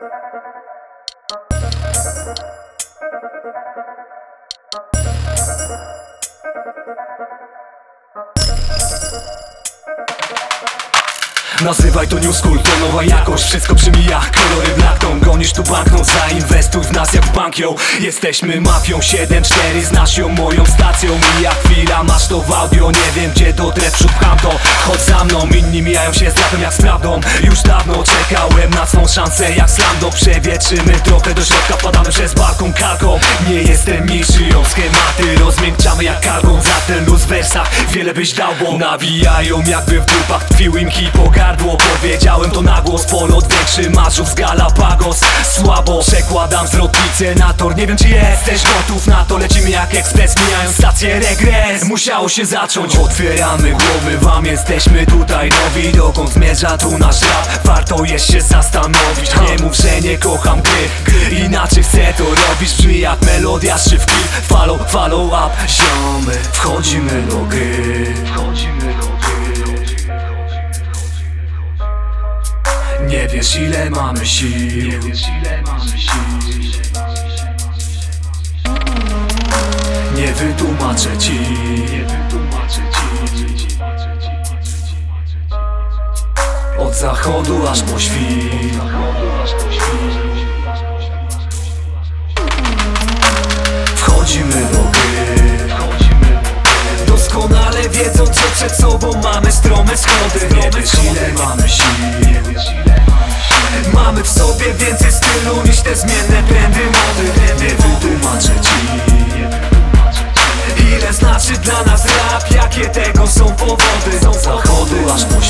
Thank you. Nazywaj to new school, to nowa jakość. Wszystko przemija, kolory blackton Gonisz tu banknot, zainwestuj w nas jak w bank, yo. Jesteśmy mafią 7-4, znasz ją moją stacją. Mija chwila, masz to w audio Nie wiem gdzie dotrę, przód pcham to Chodź za mną, inni mijają się z rapem jak z prawdą. Już dawno czekałem na swą szansę jak slando. Przewietrzymy trochę do środka, padamy przez balkon kalką. Nie jestem ją schematy Rozmiękczamy jak kalką za ten luz w wersach Wiele byś dał, bo nawijają jakby w dupach Tkwił im hipo gardło Powiedziałem to na głos, polot większy marzów z Galapagos. Słabo przekładam zwrotnicę na tor. Nie wiem czy jesteś gotów na to. Lecimy jak ekspres, mijając stację regres. Musiało się zacząć, otwieramy głowy wam Jesteśmy tutaj nowi, dokąd zmierza tu nasz rap? Warto jest się zastanowić, nie mów, że nie kocham gry. Inaczej chcę to robić, brzmi jak melodia szybki. Follow, follow up, ziomy Wchodzimy do gry. Wchodzimy do gry Nie wiesz ile mamy sił. Nie wiesz ile mamy sił Nie wytłumaczę ci. Nie wytłumaczę ci Od zachodu aż po świt. Wchodzimy do Doskonale wiedząc, że przed sobą mamy strome schody. Nie wiesz ile mamy sił Mamy w sobie więcej stylu niż te zmienne trendy mody. Nie wytłumaczę ci. Ile znaczy dla nas rap, jakie tego są powody? Od zachodu aż po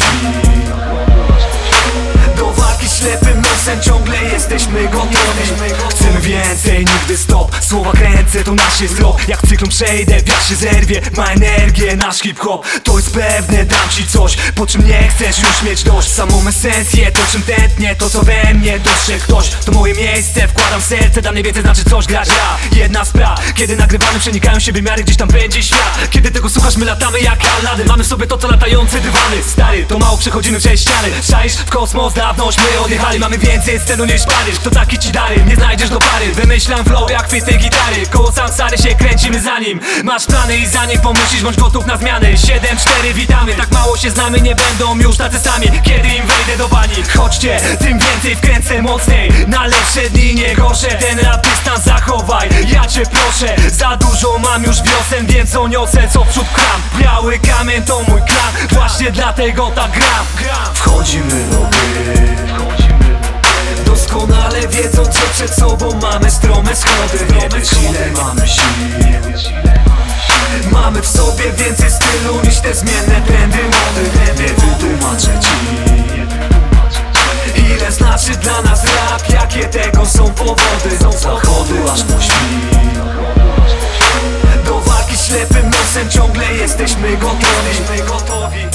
Do walki ślepym nosem ciągle jesteśmy gotowi więcej, nigdy stop. Słowa kręcę, to nasz jest rok Jak cyklon przejdę, wiatr się zerwie Ma energię, nasz hip-hop To jest pewne, dam ci coś Po czym nie chcesz już mieć dość. Samą esencję, to czym tętnie To co we mnie dostrzegł ktoś. To moje miejsce, wkładam serce Dla mnie więcej znaczy coś grać rap Jedna sprawa, kiedy nagrywamy przenikają się wymiary Gdzieś tam będzie świat. Kiedy tego słuchasz, my latamy jak Alnady Mamy sobie to co latające dywany. Stary, to mało przechodzimy przez ściany. Szaisz w kosmos, dawnośmy odjechali. Mamy więcej scenu niż Paryż To taki ci dary, nie znajdziesz do pary. Wymyślam flow jak tej gitary. Koło samsary się kręcimy za nim. Masz plany i za nim pomyślisz, bądź gotów na zmiany. 7-4 witamy, tak mało się znamy Nie będą już tacy sami, kiedy im wejdę do bani Chodźcie, tym więcej wkręcę mocniej. Na lepsze dni nie gorsze Ten rap dystans zachowaj, ja cię proszę Za dużo mam już wiosen, więc oniosę co w przód kram. Biały kamień to mój klan, właśnie dlatego tak gram. Wchodzimy do gry. Doskonale wiedząc, że przed sobą mamy strome schody. Nie wiesz ile mamy sił. Mamy w sobie więcej stylu niż te zmienne trendy mody. Nie wytłumaczę ci. Ile znaczy dla nas Wszystkie tego są powody? Są zachody aż po Do walki ślepym nosem ciągle jesteśmy gotowi. Gotowi.